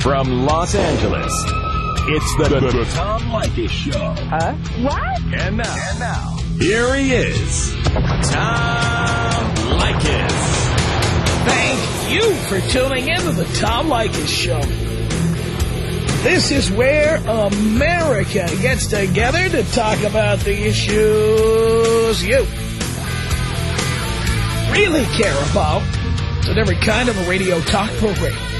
From Los Angeles, it's the, the, the Tom Leykis Show. Huh? What? And now, and now, here he is, Tom Leykis. Thank you for tuning in to the Tom Leykis Show. This is where America gets together to talk about the issues you really care about. It's in every kind of a radio talk program.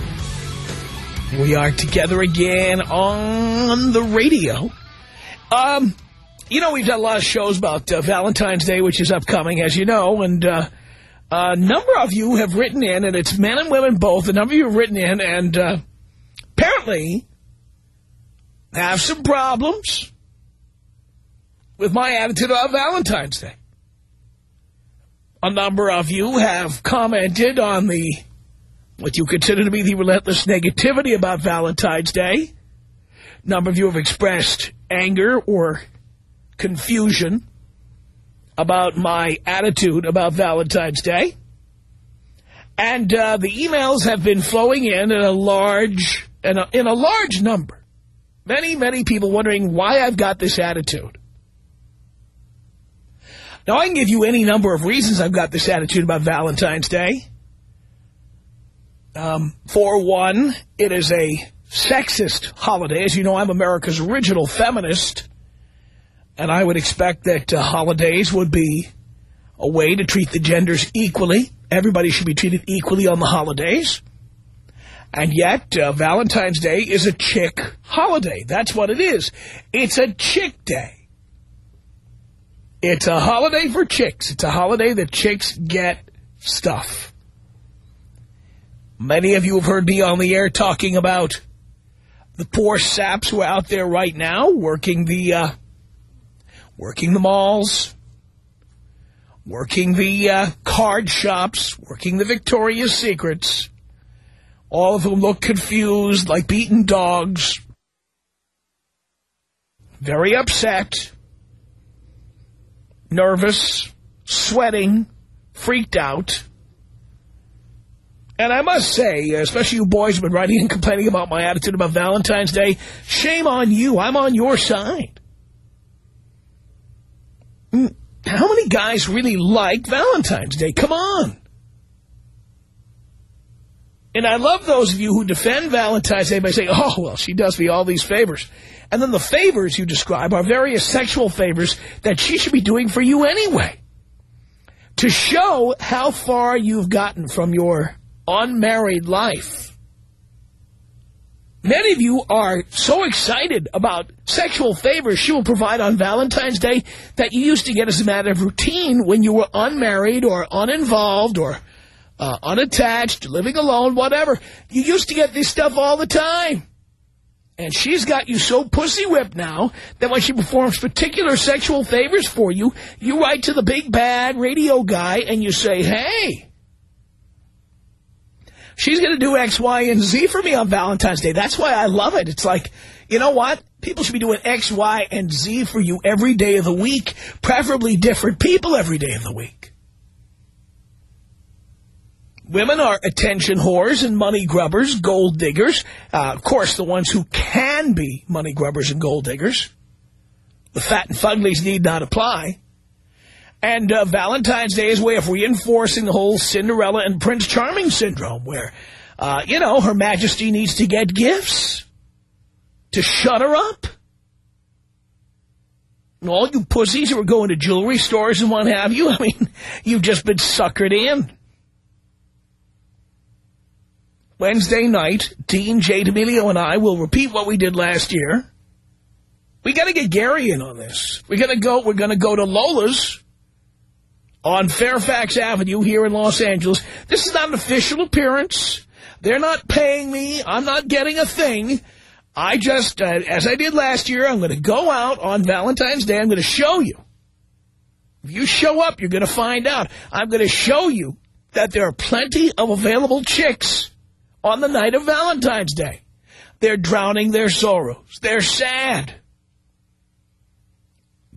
We are together again on the radio. Um, you know, we've done a lot of shows about uh, Valentine's Day, which is upcoming, as you know, and uh, a number of you have written in, and it's men and women both. A number of you have written in, and uh, apparently have some problems with my attitude about Valentine's Day. A number of you have commented on the what you consider to be the relentless negativity about Valentine's Day. A number of you have expressed anger or confusion about my attitude about Valentine's Day. And uh, the emails have been flowing in in a large in a, in a large number. Many, many people wondering why I've got this attitude. Now, I can give you any number of reasons I've got this attitude about Valentine's Day. Um, for one, it is a sexist holiday. As you know, I'm America's original feminist. And I would expect that uh, holidays would be a way to treat the genders equally. Everybody should be treated equally on the holidays. And yet, uh, Valentine's Day is a chick holiday. That's what it is. It's a chick day. It's a holiday for chicks. It's a holiday that chicks get stuff. Many of you have heard me on the air talking about the poor saps who are out there right now working the uh, working the malls, working the uh, card shops, working the Victoria's Secrets, all of whom look confused, like beaten dogs, very upset, nervous, sweating, freaked out. And I must say, uh, especially you boys have been writing and complaining about my attitude about Valentine's Day, shame on you. I'm on your side. Mm, how many guys really like Valentine's Day? Come on. And I love those of you who defend Valentine's Day by saying, oh, well, she does me all these favors. And then the favors you describe are various sexual favors that she should be doing for you anyway. To show how far you've gotten from your unmarried life. Many of you are so excited about sexual favors she will provide on Valentine's Day that you used to get as a matter of routine when you were unmarried or uninvolved or uh, unattached, living alone, whatever. You used to get this stuff all the time. And she's got you so pussy whipped now that when she performs particular sexual favors for you, you write to the big bad radio guy and you say, hey, she's going to do X, Y, and Z for me on Valentine's Day. That's why I love it. It's like, you know what? People should be doing X, Y, and Z for you every day of the week, preferably different people every day of the week. Women are attention whores and money grubbers, gold diggers. Uh, of course, the ones who can be money grubbers and gold diggers. The fat and fuglies need not apply. And uh, Valentine's Day is a way of reinforcing the whole Cinderella and Prince Charming syndrome, where, uh, you know, Her Majesty needs to get gifts to shut her up. And all you pussies who are going to jewelry stores and what have you, I mean, you've just been suckered in. Wednesday night, Dean J. D'Amelio and I will repeat what we did last year. We got to get Gary in on this. We got to go. We're going to go to Lola's on Fairfax Avenue here in Los Angeles. This is not an official appearance. They're not paying me. I'm not getting a thing. I just, uh, as I did last year, I'm going to go out on Valentine's Day. I'm going to show you. If you show up, you're going to find out. I'm going to show you that there are plenty of available chicks on the night of Valentine's Day. They're drowning their sorrows. They're sad.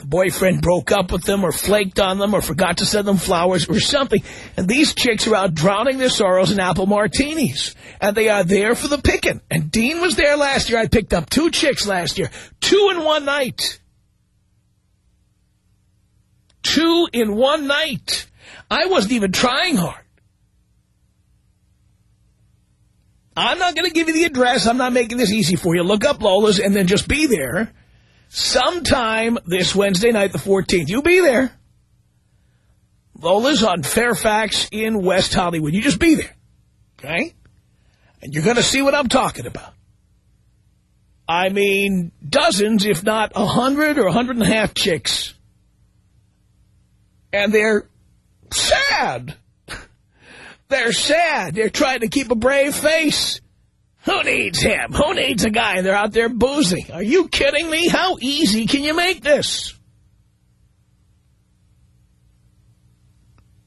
Boyfriend broke up with them or flaked on them or forgot to send them flowers or something. And these chicks are out drowning their sorrows in apple martinis. And they are there for the picking. And Dean was there last year. I picked up two chicks last year. Two in one night. Two in one night. I wasn't even trying hard. I'm not going to give you the address. I'm not making this easy for you. Look up Lola's and then just be there sometime this Wednesday night, the 14th. you'll be there. Lola's on Fairfax in West Hollywood. You just be there. Okay? And you're going to see what I'm talking about. I mean, dozens, if not a hundred or a hundred and a half chicks. And they're sad. They're sad. They're trying to keep a brave face. Who needs him? Who needs a guy? They're out there boozing. Are you kidding me? How easy can you make this?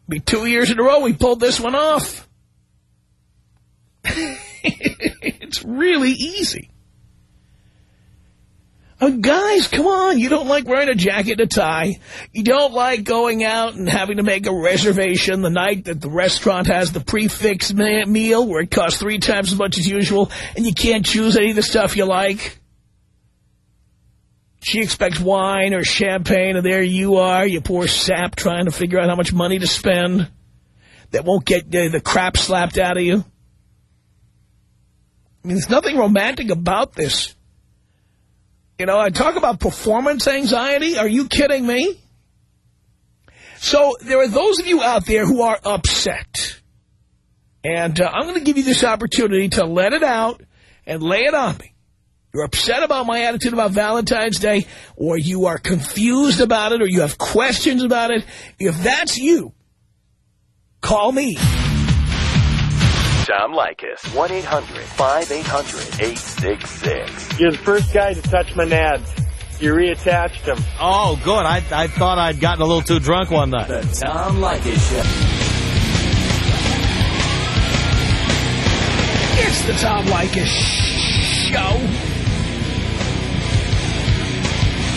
Be two years in a row we pulled this one off. it's really easy. Oh, guys, come on. You don't like wearing a jacket and a tie. You don't like going out and having to make a reservation the night that the restaurant has the prix fixe meal where it costs three times as much as usual and you can't choose any of the stuff you like. She expects wine or champagne and there you are, you poor sap trying to figure out how much money to spend that won't get uh, the crap slapped out of you. I mean, there's nothing romantic about this. You know, I talk about performance anxiety. Are you kidding me? So there are those of you out there who are upset. And uh, I'm going to give you this opportunity to let it out and lay it on me. You're upset about my attitude about Valentine's Day, or you are confused about it, or you have questions about it. If that's you, call me. Tom Leykis. 1-800-5800-866. You're the first guy to touch my nads. You reattached them. Oh, good. I, I thought I'd gotten a little too drunk one night. The Tom Leykis Show. It's the Tom Leykis Show.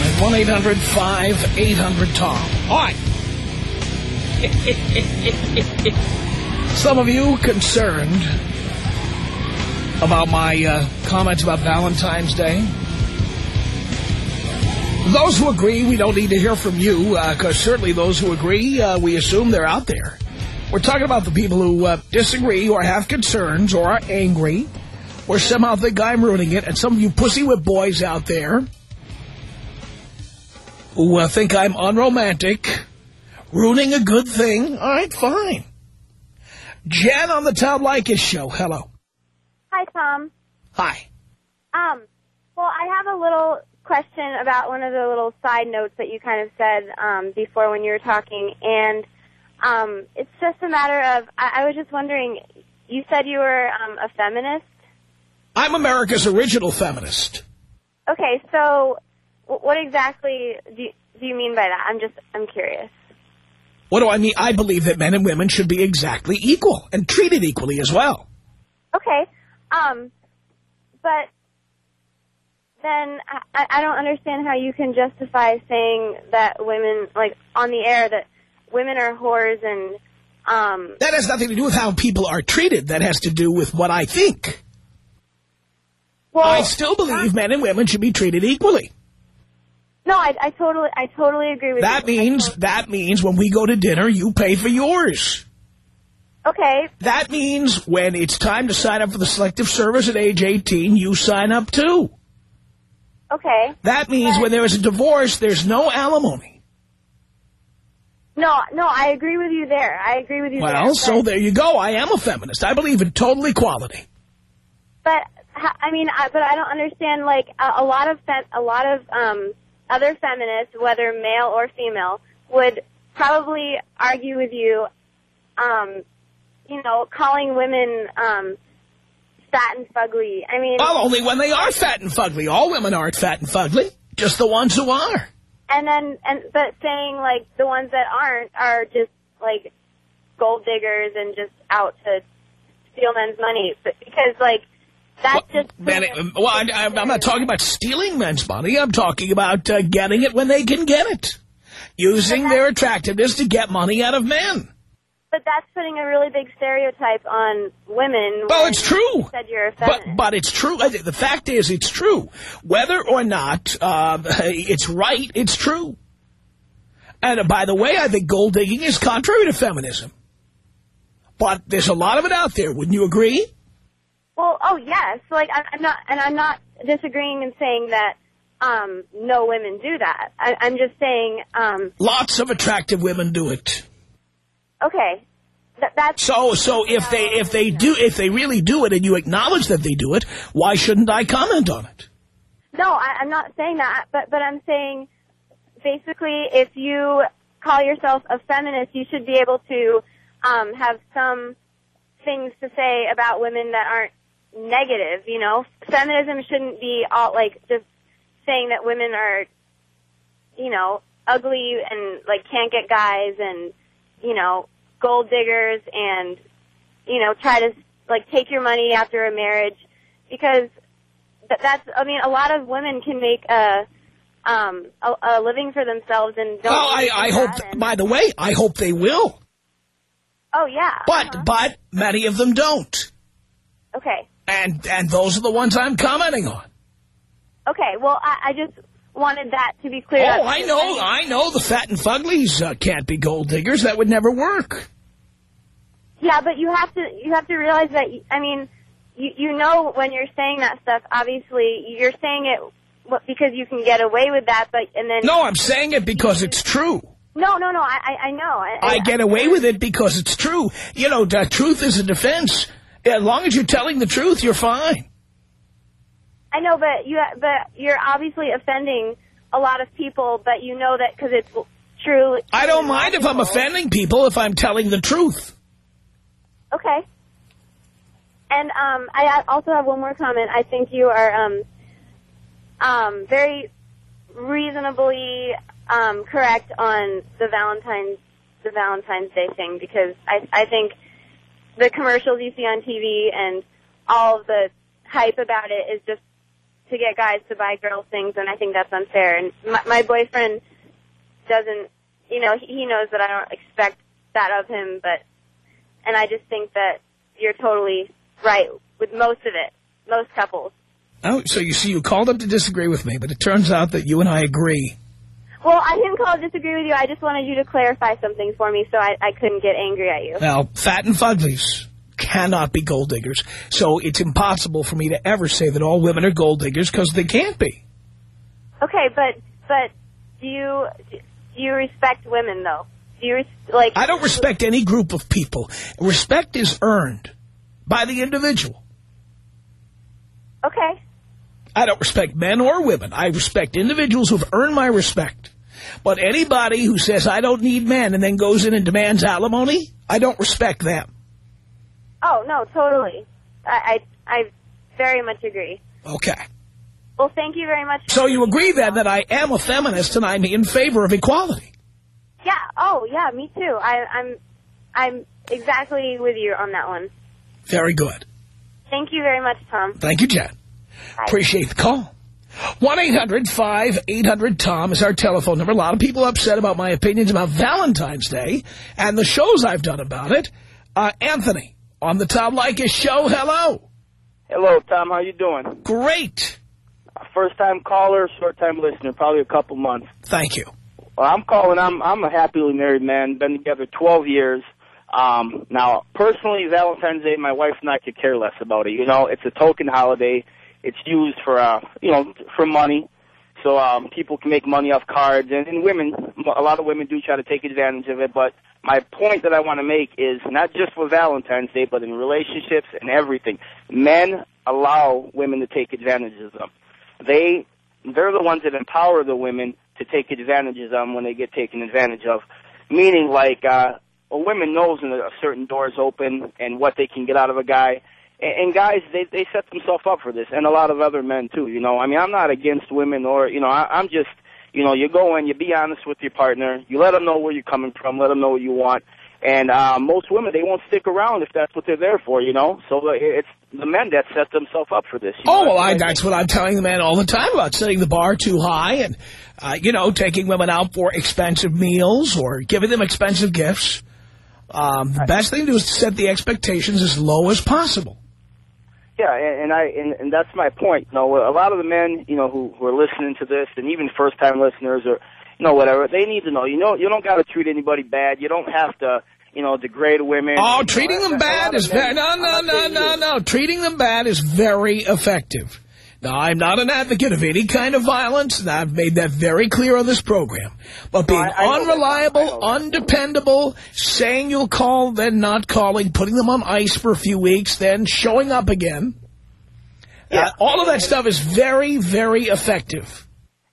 At 1-800-5800-TOM. All right. Some of you concerned about my uh, comments about Valentine's Day. Those who agree, we don't need to hear from you, because uh, certainly those who agree, uh, we assume they're out there. We're talking about the people who uh, disagree or have concerns or are angry or somehow think I'm ruining it. And some of you pussy boys out there who uh, think I'm unromantic, ruining a good thing. All right, fine. Jen on the Tom Leykis show. Hello. Hi, Tom. Hi. Um, well, I have a little question about one of the little side notes that you kind of said um, before when you were talking, and um, it's just a matter of, I, I was just wondering, you said you were um, a feminist? I'm America's original feminist. Okay, so what exactly do you, do you mean by that? I'm just, I'm curious. What do I mean? I believe that men and women should be exactly equal and treated equally as well. Okay. Um, but then I, I don't understand how you can justify saying that women, like, on the air, that women are whores and... Um, that has nothing to do with how people are treated. That has to do with what I think. Well, I still believe men and women should be treated equally. No, I, I totally, I totally agree with that you. Means, totally that means when we go to dinner, you pay for yours. Okay. That means when it's time to sign up for the selective service at age 18, you sign up too. Okay. That means when there is a divorce, there's no alimony. No, no, I agree with you there. I agree with you well, there. Well, so there you go. I am a feminist. I believe in total equality. But, I mean, I, but I don't understand, like, a, a lot of, a lot of, um, other feminists, whether male or female, would probably argue with you, um, you know, calling women um, fat and fugly. I mean, Well, only when they are fat and fugly. All women aren't fat and fugly. Just the ones who are. and then and but saying like the ones that aren't are just like gold diggers and just out to steal men's money. But because like that's Well, just man, it- well, I, I'm I'm not talking about stealing men's money. I'm talking about uh, getting it when they can get it. Using their attractiveness to get money out of men. But that's putting a really big stereotype on women. Well, it's true. Said you're a But feminist. but it's true. I think The fact is, it's true. Whether or not uh, it's right, it's true. And uh, by the way, I think gold digging is contrary to feminism. But there's a lot of it out there. Wouldn't you agree? Well, oh yes, like I, I'm not, and I'm not disagreeing and saying that um, no women do that. I, I'm just saying, um, Lots of attractive women do it. okay, that, that's So so if they if they do if they really do it and you acknowledge that they do it, why shouldn't I comment on it? No, I, I'm not saying that, but but I'm saying basically, if you call yourself a feminist, you should be able to um, have some things to say about women that aren't negative. You know, feminism shouldn't be all like just saying that women are, you know, ugly and like can't get guys and you know gold diggers and you know try to like take your money after a marriage because that's I mean a lot of women can make a um a, a living for themselves and don't Well, I, I hope. By the way, I hope they will. oh yeah But uh-huh. but many of them don't, okay and and those are the ones I'm commenting on. okay well I, I just wanted that to be clear Oh, I know, I know. The fat and fuglies uh, can't be gold diggers. That would never work. yeah but you have to you have to realize that I mean you you know when you're saying that stuff obviously you're saying it because you can get away with that but and then No, I'm saying it because it's true. no no no I I, I know I, I get away with it because it's true. You know, the truth is a defense. As long as you're telling the truth, you're fine. I know, but you but you're obviously offending a lot of people, but you know that because it's true. I don't mind if I'm offending people if I'm telling the truth. Okay. And um, I also have one more comment. I think you are um, um, very reasonably um, correct on the Valentine's the Valentine's Day thing because I I think the commercials you see on TV and all the hype about it is just to get guys to buy girls things, and I think that's unfair. And my, my boyfriend doesn't, you know, he, knows that I don't expect that of him, but and I just think that you're totally right with most of it, most couples. Oh, so you see, you called up to disagree with me, but it turns out that you and I agree. Well, I didn't call to disagree with you. I just wanted you to clarify something for me so I, I couldn't get angry at you. Now, fat and fuglies cannot be gold diggers, so it's impossible for me to ever say that all women are gold diggers because they can't be. Okay, but but do you do you respect women though? Do you like? I don't respect any group of people. Respect is earned by the individual. Okay. I don't respect men or women. I respect individuals who've earned my respect. But anybody who says I don't need men and then goes in and demands alimony, I don't respect them. Oh no, totally. I I, I very much agree. Okay. Well, thank you very much. So you agree then that I am a feminist and I'm in favor of equality. Yeah. Oh, yeah. Me too. I, I'm I'm exactly with you on that one. Very good. Thank you very much, Tom. Thank you, Jen. Bye. Appreciate the call. 1-800-5800-TOM is our telephone number. A lot of people upset about my opinions about Valentine's Day and the shows I've done about it. Uh, Anthony, on the Tom Leykis show, hello. Hello, Tom. How you doing? Great. First time caller, short time listener, probably a couple months. Thank you. Well, I'm calling. I'm I'm a happily married man. Been together 12 years. Um, now, personally, Valentine's Day, my wife and I could care less about it. You know, it's a token holiday. It's used for uh, you know, for money. So um, people can make money off cards, and, and women, a lot of women do try to take advantage of it. But my point that I want to make is not just for Valentine's Day, but in relationships and everything. Men allow women to take advantage of them. They they're the ones that empower the women to take advantage of them when they get taken advantage of. Meaning, like uh, a woman knows when a certain door is open and what they can get out of a guy. And, guys, they they set themselves up for this, and a lot of other men too. You know, I mean, I'm not against women, or you know, I, I'm just, you know, you go in, you be honest with your partner, you let them know where you're coming from, let them know what you want, and uh, most women they won't stick around if that's what they're there for. You know, so uh, it's the men that set themselves up for this. You Oh, well, I, that's what I'm telling the men all the time about setting the bar too high and, uh, you know, taking women out for expensive meals or giving them expensive gifts. Um, the best thing to do is to set the expectations as low as possible. Yeah, and, and I and, and that's my point. You know, a lot of the men, you know, who, who are listening to this, and even first time listeners, or you know, whatever, they need to know. You know, you don't got to treat anybody bad. You don't have to, you know, degrade women. Oh, You know, treating them bad is very, no, no, no, no, no. Treating them bad is very effective. Now, I'm not an advocate of any kind of violence, and I've made that very clear on this program. But being I- I. I unreliable, undependable, saying you'll call, then not calling, putting them on ice for a few weeks, then showing up again, Yeah. uh, all of that stuff is very, very effective.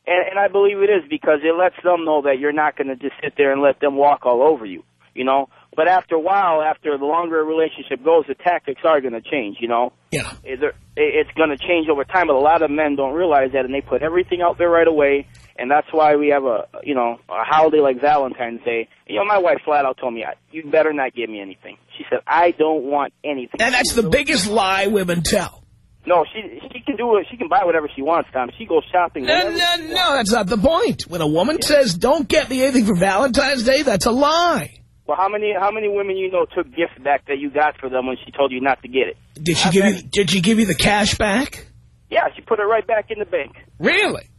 And, and I believe it is because it lets them know that you're not going to just sit there and let them walk all over you, you know. But after a while, after the longer a relationship goes, the tactics are going to change, you know. Yeah. It- It's going to change over time, but a lot of men don't realize that, and they put everything out there right away. And that's why we have a, you know, a holiday like Valentine's Day. You know, my wife flat out told me, "You better not give me anything." She said, "I don't want anything." And that's the biggest lie women tell. No, she she can do it. She can buy whatever she wants, Tom. She goes shopping. No, no, no, that's not the point. When a woman says, don't get me anything for Valentine's Day, that's a lie. Well, how many how many women you know took gifts back that you got for them when she told you not to get it? Did she give you, did she give you the cash back? Yeah, she put it right back in the bank. Really?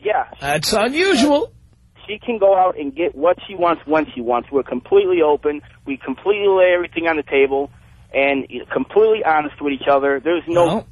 Yeah, That's unusual. she can go out and get what she wants when she wants. We're completely open. We completely lay everything on the table and completely honest with each other. There's no Well,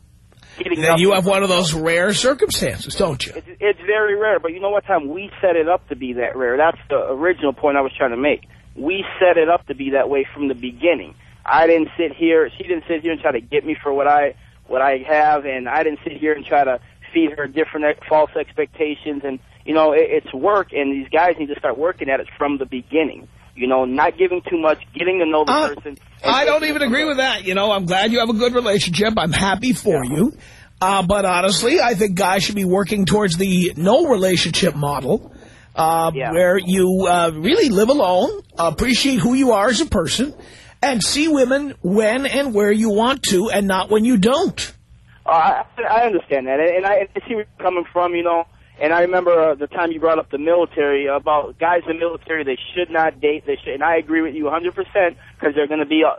getting then you have one of those rare circumstances, don't you? It's, it's very rare, but you know what, Tom? We set it up to be that rare. That's the original point I was trying to make. We set it up to be that way from the beginning. I didn't sit here. She didn't sit here and try to get me for what I what I have, and I didn't sit here and try to feed her different false expectations. And you know, it, it's work, and these guys need to start working at it from the beginning. You know, not giving too much, getting to know the Uh, person. I don't even agree with that. You know, I'm glad you have a good relationship. I'm happy for you. Uh, but honestly, I think guys should be working towards the no relationship model, uh, Yeah. where you uh, really live alone, appreciate who you are as a person, and see women when and where you want to and not when you don't. Uh, I, I understand that, and I, I see where you're coming from, you know. And I remember uh, the time you brought up the military about guys in the military. They should not date. They should, and I agree with you 100 percent because they're going to be uh,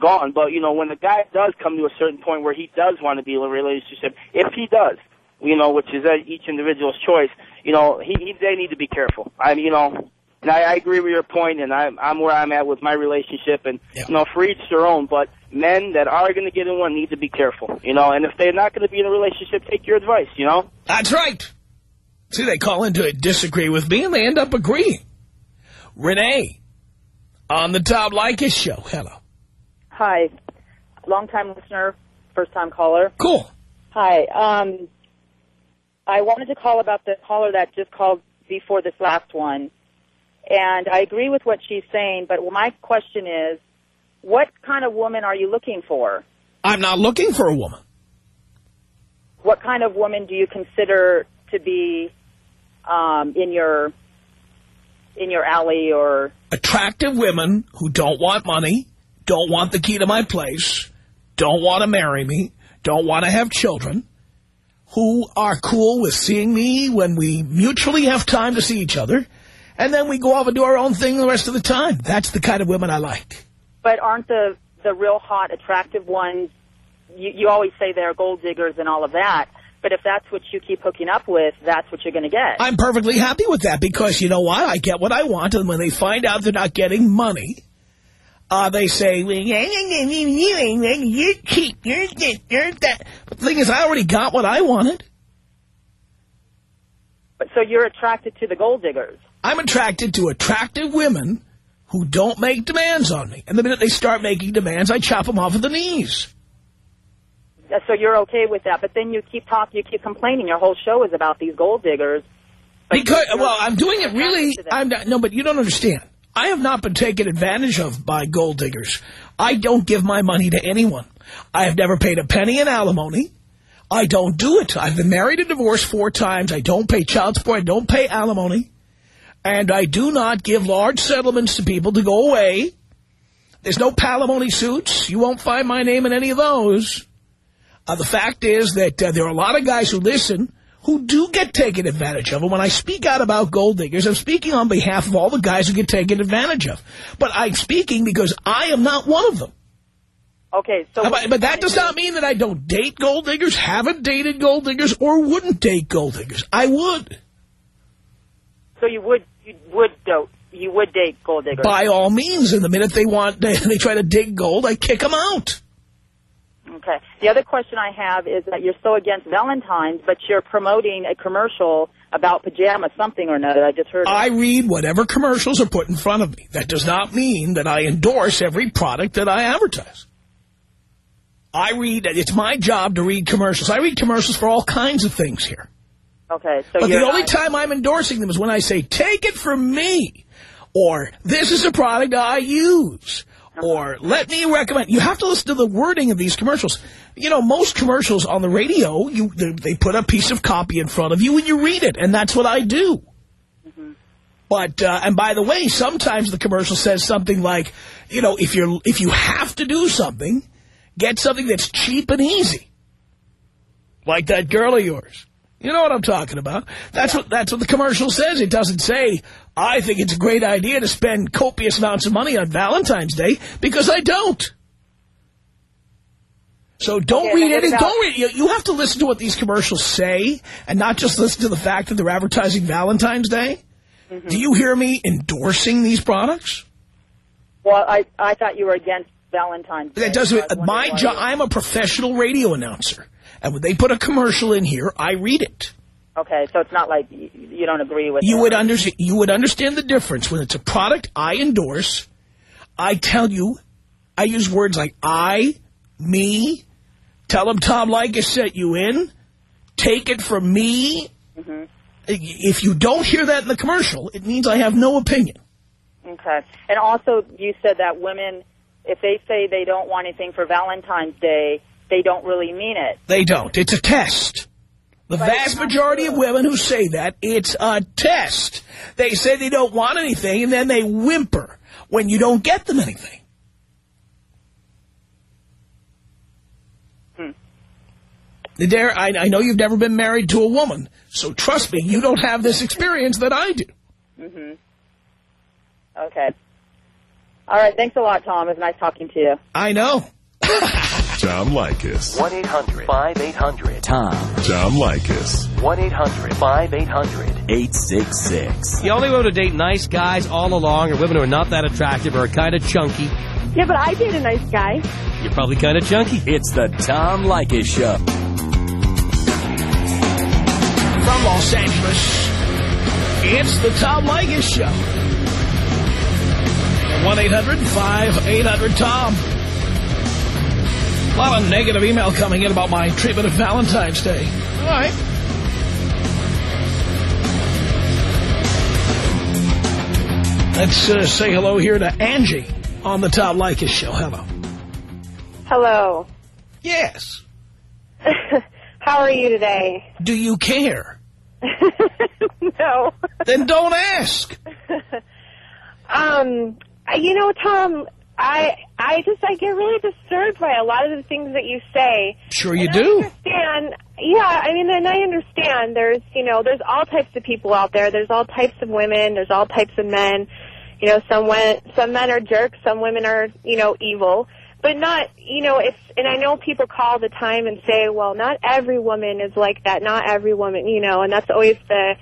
gone. But you know, when the guy does come to a certain point where he does want to be in a relationship, if he does, you know, which is uh, each individual's choice, you know, he, he they need to be careful. I mean, you know. And I, I agree with your point, and I'm, I'm where I'm at with my relationship, and Yeah. you know, for each their own. But men that are going to get in one need to be careful, you know. And if they're not going to be in a relationship, take your advice, you know. That's right. See, they call into it, disagree with me, and they end up agreeing. Renee, on the Tom Leykis show. Hello. Hi, long-time listener, first-time caller. Cool. Hi, um, I wanted to call about the caller that just called before this last one, and I agree with what she's saying. But my question is, what kind of woman are you looking for? I'm not looking for a woman. What kind of woman do you consider to be um, in your in your alley or attractive women who don't want money, don't want the key to my place, don't want to marry me, don't want to have children, who are cool with seeing me when we mutually have time to see each other, and then we go off and do our own thing the rest of the time. That's the kind of women I like. but aren't the the real hot attractive ones you, you always say they're gold diggers and all of that but if that's what you keep hooking up with that's what you're going to get I'm perfectly happy with that because you know what? I get what I want, and when they find out they're not getting money, uh, they say, you're cheap, you're this, you're that. But the thing is, I already got what I wanted. but so you're attracted to the gold diggers I'm attracted to attractive women who don't make demands on me. And the minute they start making demands, I chop them off at the knees. So you're okay with that but then you keep talking you keep complaining your whole show is about these gold diggers Because, well, I'm doing it really. I'm not, no, but you don't understand. I have not been taken advantage of by gold diggers. I don't give my money to anyone. I have never paid a penny in alimony. I don't do it. I've been married and divorced four times. I don't pay child support. I don't pay alimony. And I do not give large settlements to people to go away. There's no palimony suits. You won't find my name in any of those. Uh, the fact is that uh, there are a lot of guys who listen who do get taken advantage of. And when I speak out about gold diggers, I'm speaking on behalf of all the guys who get taken advantage of. But I'm speaking because I am not one of them. Okay, so... But, but that does not mean that I don't date gold diggers, haven't dated gold diggers, or wouldn't date gold diggers. I would. So you would you would you would date gold diggers? By all means. And the minute they want, they, they try to dig gold, I kick them out. Okay. The other question I have is that you're so against Valentine's, but you're promoting a commercial about pajamas, something or another. I just heard. I read whatever commercials are put in front of me. That does not mean that I endorse every product that I advertise. I read, it's my job to read commercials. I read commercials for all kinds of things here. Okay, so But the only time I'm endorsing them is when I say, take it from me, or this is a product I use, or let me recommend. You have to listen to the wording of these commercials. You know, most commercials on the radio, you they, they put a piece of copy in front of you and you read it, and that's what I do. But, uh, and by the way, sometimes the commercial says something like, you know, if you're, if you have to do something, get something that's cheap and easy. Like that girl of yours. You know what I'm talking about. That's what that's what the commercial says. It doesn't say, I think it's a great idea to spend copious amounts of money on Valentine's Day, because I don't. So don't Okay, read any, don't read, you, you have to listen to what these commercials say, and not just listen to the fact that they're advertising Valentine's Day. Mm-hmm. Do you hear me endorsing these products? Well, I I thought you were against Valentine's. Day. That doesn't, was my job, I'm a professional radio announcer. And when they put a commercial in here, I read it. Okay, so it's not like you, don't agree with. You would understand. You would understand the difference when it's a product I endorse. I tell you, I use words like I, me. Tell them Tom Leykis sent you in. Take it from me. Mm-hmm. If you don't hear that in the commercial, it means I have no opinion. Okay, and also you said that women, if they say they don't want anything for Valentine's Day, they don't really mean it. They don't. It's a test. The vast majority of women who say that, it's a test. They say they don't want anything, and then they whimper when you don't get them anything. Hmm. Dare, I, I know you've never been married to a woman, so trust me, you don't have this experience that I do. Mm -hmm. Okay. All right. Thanks a lot, Tom. It was nice talking to you. I know. Tom Leykis. 1-800-5800-TOM. Tom Leykis. 1-800-5800-866. The only way to date nice guys all along are women who are not that attractive or are kind of chunky. Yeah, but I date a nice guy. You're probably kind of chunky. It's the Tom Leykis Show. From Los Angeles, it's the Tom Leykis Show. 1-800-5800-TOM. A lot of negative email coming in about my treatment of Valentine's Day. All right. Let's uh, say hello here to Angie on the Tom Leykis Show. Hello. Hello. Yes. How are you today? Do you care? no. Then don't ask. Um, you know, Tom, I I just I get really disturbed by a lot of the things that you say. Sure you And I do. understand. Yeah, I mean, and I understand. There's, you know, there's all types of people out there. There's all types of women. There's all types of men. You know, some men, some men are jerks. Some women are, you know, evil. But not, you know, it's, and I know people call the time and say, well, not every woman is like that. Not every woman, you know, and that's always the,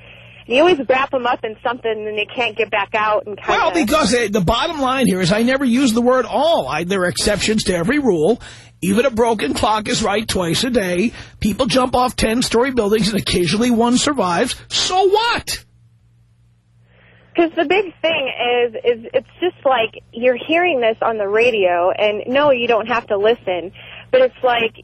you always wrap them up in something and they can't get back out and kind Well, because uh, the bottom line here is I never use the word all. I, there are exceptions to every rule. Even a broken clock is right twice a day. People jump off 10-story buildings and occasionally one survives. So what? Because the big thing is, is it's just like you're hearing this on the radio, and no, you don't have to listen, but it's like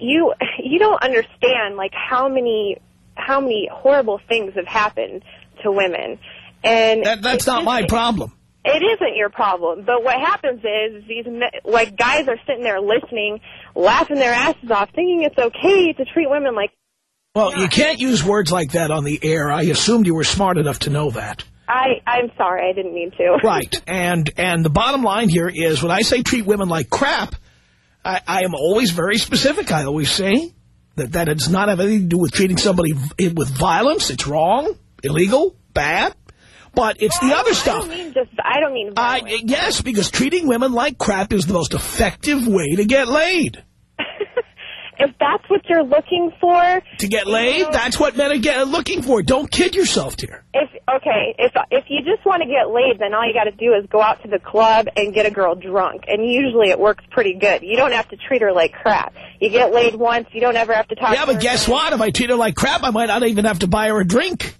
you you don't understand like how many how many horrible things have happened to women, and That, that's not my problem. it isn't your problem. But what happens is these like guys are sitting there listening, laughing their asses off, thinking it's okay to treat women like. Well, you can't use words like that on the air. I assumed you were smart enough to know that. I I'm sorry, I didn't mean to. Right. And and the bottom line here is when I say treat women like crap, I, I am always very specific. I always say that that does not have anything to do with treating somebody with violence. It's wrong, illegal, bad. But it's the other I stuff. don't mean just. I don't mean. I, yes, because treating women like crap is the most effective way to get laid. If that's what you're looking for, To get laid, that's what men are get, looking for. Don't kid yourself, dear. if okay, if if you just want to get laid, then all you got to do is go out to the club and get a girl drunk, and usually it works pretty good. You don't have to treat her like crap. You get laid once, you don't ever have to talk. Yeah, to but guess what? If I treat her like crap, I might not even have to buy her a drink.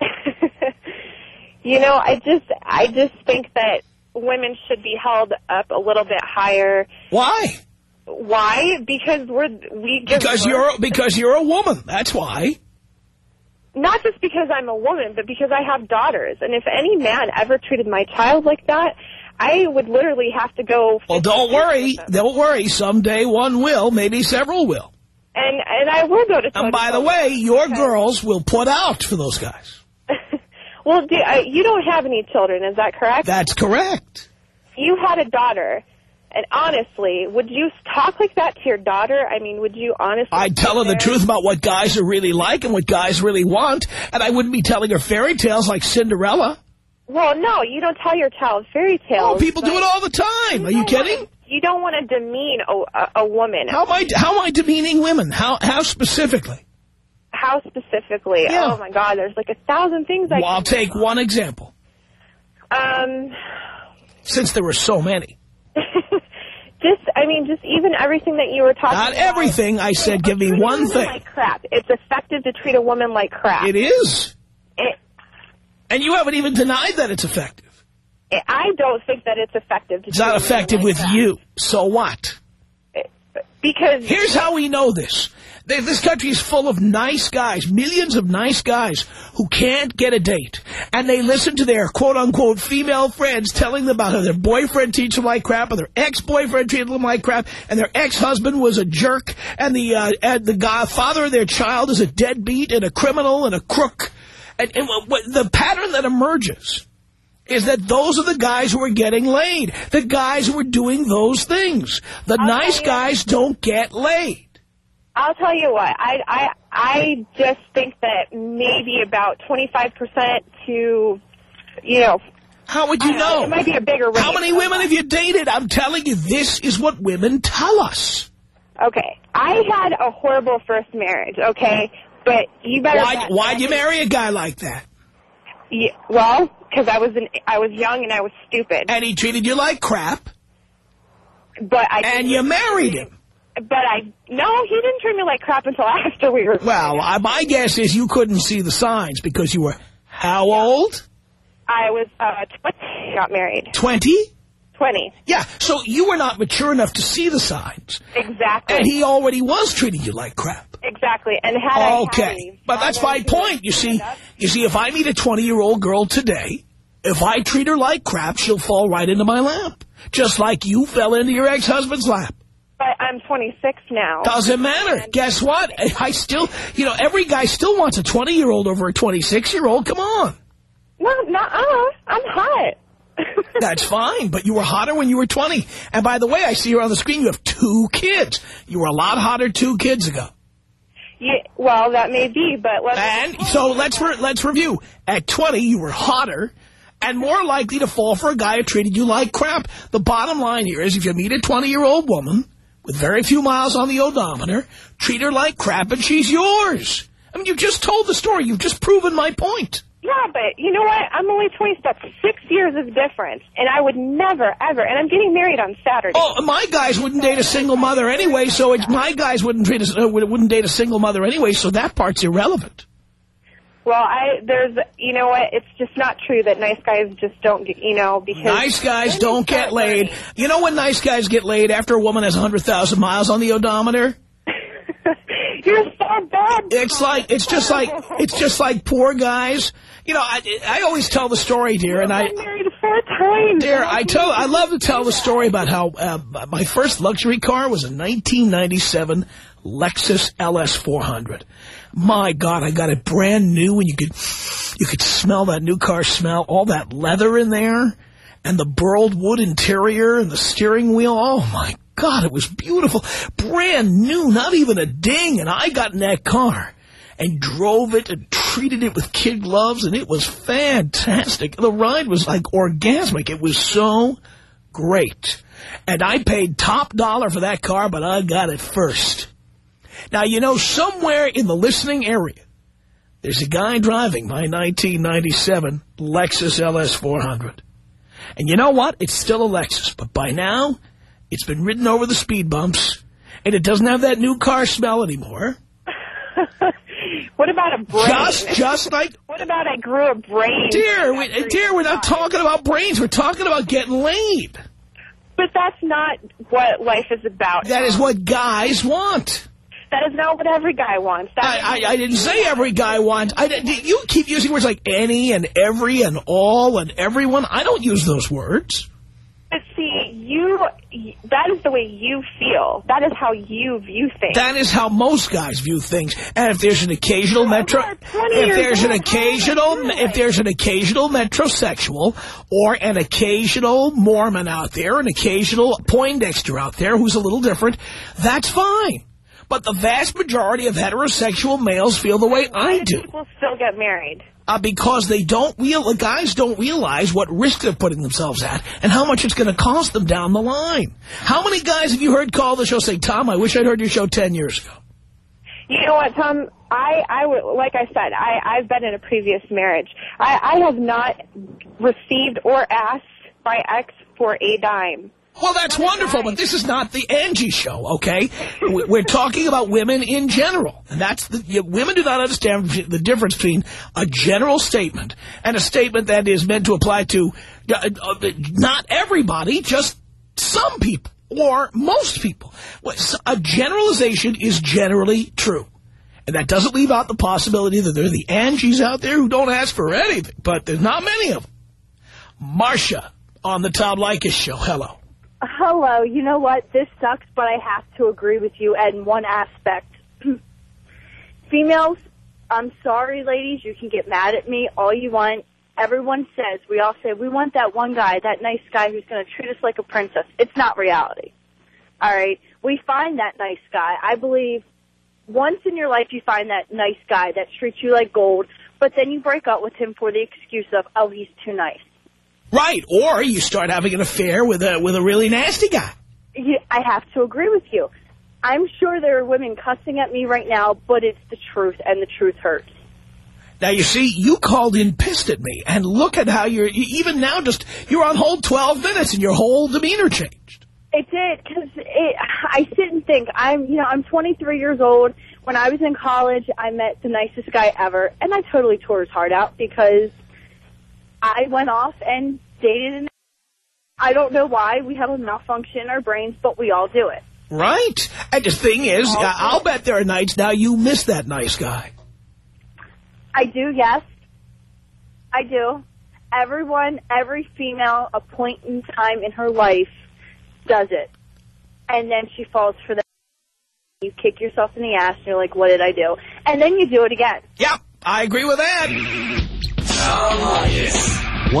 you know, I just I just think that women should be held up a little bit higher. Why? Why? Because we're we Because you're because you're a woman. That's why. not just because I'm a woman, but because I have daughters. And if any man ever treated my child like that, I would literally have to go. Well, don't worry. Don't worry. Someday one will. Maybe several will. And and I will go to. And by the way, your okay. girls will put out for those guys. well, do, uh, you don't have any children, is that correct? That's correct. you had a daughter, and honestly, would you talk like that to your daughter? I mean, would you honestly? I'd tell her the truth about what guys are really like and what guys really want, and I wouldn't be telling her fairy tales like Cinderella. Well, no, you don't tell your child fairy tales. Oh, people do it all the time. Are you kidding? you don't want to demean a, a, a woman. How am I how am I demeaning women? How how specifically? How specifically? Yeah. Oh my God, there's like a thousand things I. Well, I'll take one example, Um, since there were so many. Just I mean, just even everything that you were talking. Not about. everything. I said, give me one thing. Like crap. It's effective to treat a woman like crap. It is. It, And you haven't even denied that it's effective. it, I don't think that it's effective. To It's not treat a woman effective like with crap. you. So what? because Here's how we know this. Th- This country is full of nice guys, millions of nice guys who can't get a date. And they listen to their quote-unquote female friends telling them about how their boyfriend treats them like crap, or their ex-boyfriend treated them like crap, and their ex-husband was a jerk, and the uh, and the guy, father of their child is a deadbeat and a criminal and a crook. And, and the pattern that emerges is that those are the guys who are getting laid. The guys who are doing those things. The I'll nice guys don't get laid. I'll tell you what, I I I just think that maybe about twenty five percent to, you know, How would you know, know? it might be a bigger range. How many women have you dated? I'm telling you, this is what women tell us. Okay, I had a horrible first marriage. Okay, but you better. Why, why'd you marry a guy like that? Yeah, well, because I was an, I was young and I was stupid. And he treated you like crap, But I and you married him. But I no, he didn't treat me like crap until after we were. Well, I, my guess is you couldn't see the signs because you were how old? I was uh, twenty, got married. 20? Twenty, Yeah, so you were not mature enough to see the signs. exactly. And he already was treating you like crap. exactly. And had I had Okay, but that's my point. You see, stand-up- you see, if I meet a 20-year-old girl today, if I treat her like crap, she'll fall right into my lap. Just like you fell into your ex-husband's lap. But I'm 26 now. Doesn't matter. Guess what? I still, you know, every guy still wants a 20-year-old over a 26-year-old. Come on. No, no, uh, I'm hot. That's fine, but you were hotter when you were 20. And by the way, I see here on the screen you have two kids. You were a lot hotter two kids ago. yeah, well, that may be, but let's. And so let's re let's review. At 20, you were hotter and more likely to fall for a guy who treated you like crap. The bottom line here is if you meet a 20-year-old woman with very few miles on the odometer, treat her like crap and she's yours. I mean, you just told the story. You've just proven my point. Yeah, but you know what? I'm only 20. That's six years of difference, and I would never, ever. And I'm getting married on Saturday. Oh, my guys wouldn't date a single mother anyway, so it's, my guys wouldn't, treat a, uh, wouldn't date a single mother anyway, so that part's irrelevant. Well, I there's, you know what? It's just not true that nice guys just don't, get, you know, because Nice guys don't get laid. You know when nice guys get laid after a woman has a 100,000 miles on the odometer? You're so bad. It's like it's just like it's just like poor guys. You know, I I always tell the story, dear, and I married for bad time. Dear, I tell, I love to tell the story about how uh, my first luxury car was a 1997 Lexus LS 400. My God, I got it brand new, and you could you could smell that new car smell, all that leather in there, and the burled wood interior and the steering wheel. Oh my God, it was beautiful, brand new, not even a ding. And I got in that car and drove it and treated it with kid gloves, and it was fantastic. The ride was like orgasmic. It was so great. And I paid top dollar for that car, but I got it first. Now, you know, somewhere in the listening area, there's a guy driving my 1997 Lexus LS 400. And you know what? It's still a Lexus, but by now, it's been ridden over the speed bumps, and it doesn't have that new car smell anymore. What about a brain? Just, just like... What about I grew a brain? Dear, we, uh, dear, we're not talking about brains. We're talking about getting laid. But that's not what life is about. That is what guys want. That is not what every guy wants. I, I, I didn't say every guy wants. I, you keep using words like any and every and all and everyone. I don't use those words. But see, you, that is the way you feel. That is how you view things. That is how most guys view things. And if there's an occasional metro, if there's an occasional, if there's an occasional metrosexual or an occasional Mormon out there, an occasional Poindexter out there who's a little different, that's fine. But the vast majority of heterosexual males feel the way I do. People still get married. Uh, because they don't real the guys don't realize what risk they're putting themselves at and how much it's going to cost them down the line. How many guys have you heard call the show say, Tom, I wish I'd heard your show 10 years ago? You know what, Tom? I, I would, like I said, I, I've been in a previous marriage. I, I have not received or asked my ex for a dime. Well, that's wonderful, but this is not the Angie show, okay? We're talking about women in general. And that's the, women do not understand the difference between a general statement and a statement that is meant to apply to uh, uh, not everybody, just some people or most people. A generalization is generally true. And that doesn't leave out the possibility that there are the Angies out there who don't ask for anything, but there's not many of them. Marcia on the Tom Leykis show. Hello. Hello. You know what? This sucks, but I have to agree with you in one aspect. Females, I'm sorry, ladies. You can get mad at me all you want. Everyone says, we all say, we want that one guy, that nice guy who's going to treat us like a princess. It's not reality. All right? We find that nice guy. I believe once in your life you find that nice guy that treats you like gold, but then you break up with him for the excuse of, oh, he's too nice. Right, or you start having an affair with a with a really nasty guy. I have to agree with you. I'm sure there are women cussing at me right now, but it's the truth, and the truth hurts. Now, you see, you called in pissed at me, and look at how you're, even now, just, you're on hold 12 minutes, and your whole demeanor changed. It did, because I sit and think, I'm, you know, I'm 23 years old. When I was in college, I met the nicest guy ever, and I totally tore his heart out because I went off and dated and I don't know why we have a malfunction in our brains, but we all do it. Right. And the thing is, I'll bet there are nights now you miss that nice guy. I do, yes. I do. Everyone, every female, a point in time in her life does it. And then she falls for that. You kick yourself in the ass and you're like, what did I do? And then you do it again. Yep, I agree with that. Tom Leykis.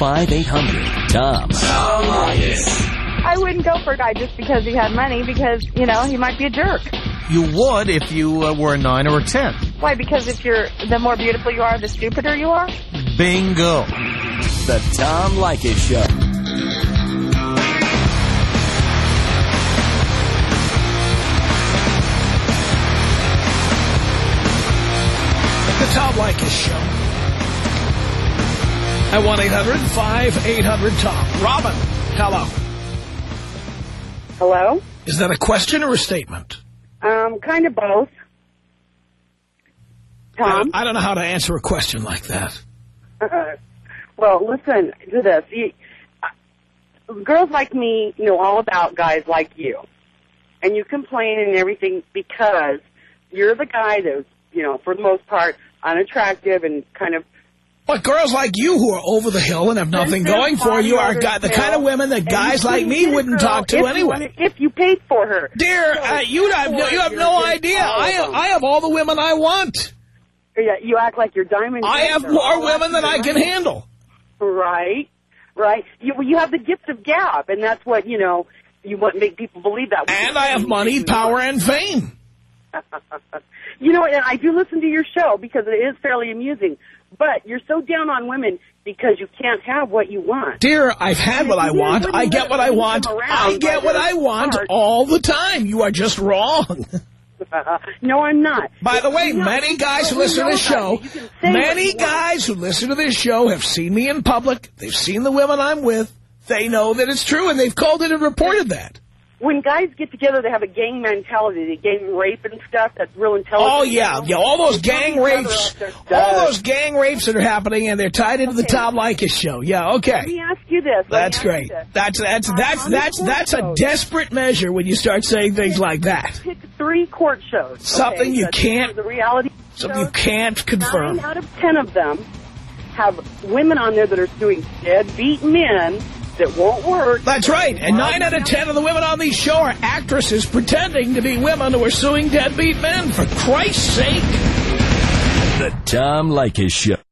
1-800-5800-TOM. Tom Leykis. I wouldn't go for a guy just because he had money because, you know, he might be a jerk. You would if you uh, were a 9 or a 10. Why? Because if you're, the more beautiful you are, the stupider you are? Bingo. The Tom Leykis Show. The Tom Leykis Show. At 1-800-5800-TOM. Robin, hello. Hello? Is that a question or a statement? Um, kind of both. Tom? I, I don't know how to answer a question like that. Uh, well, listen to this. You, uh, girls like me know all about guys like you. And you complain and everything because you're the guy that's, you know, for the most part, unattractive and kind of But girls like you who are over the hill and have nothing Then going for you are the kind of women that guys like me wouldn't talk to if you anyway. wanted- If you paid for her. Dear, So, uh, you have no, you have no idea. I have. I have all the women I want. Yeah, you act like you're diamond. I have more women than I can you. handle. Right, right. You you have the gift of gab, and that's what you know. You want to make people believe that. And I have money, power, and fame. You know, and I do listen to your show because it is fairly amusing. But you're so down on women because you can't have what you want. Dear, I've had what I want. I get what I want. I get what I want all the time. You are just wrong. no, I'm not. By the way, know, many guys who listen to this show, me. You can say what many guys who listen to this show have seen me in public. They've seen the women I'm with. They know that it's true, and they've called it and reported that. When guys get together, they have a gang mentality. They gang rape and stuff. That's real intelligent. Oh, yeah. Yeah, all those gang rapes. All those gang rapes that are happening, and they're tied into the Tom Leykis show. Yeah, okay. Let me ask you this. Let That's great. this. That's that's that's that's that's a desperate measure when you start saying things like that. Pick three court shows. okay, Something you can't- The reality. Something you can't confirm. Nine out of ten of them have women on there that are suing deadbeat men that won't work. That's right. And nine out of ten of the women on these show are actresses pretending to be women who are suing deadbeat men. For Christ's sake. The Tom Leykis Show.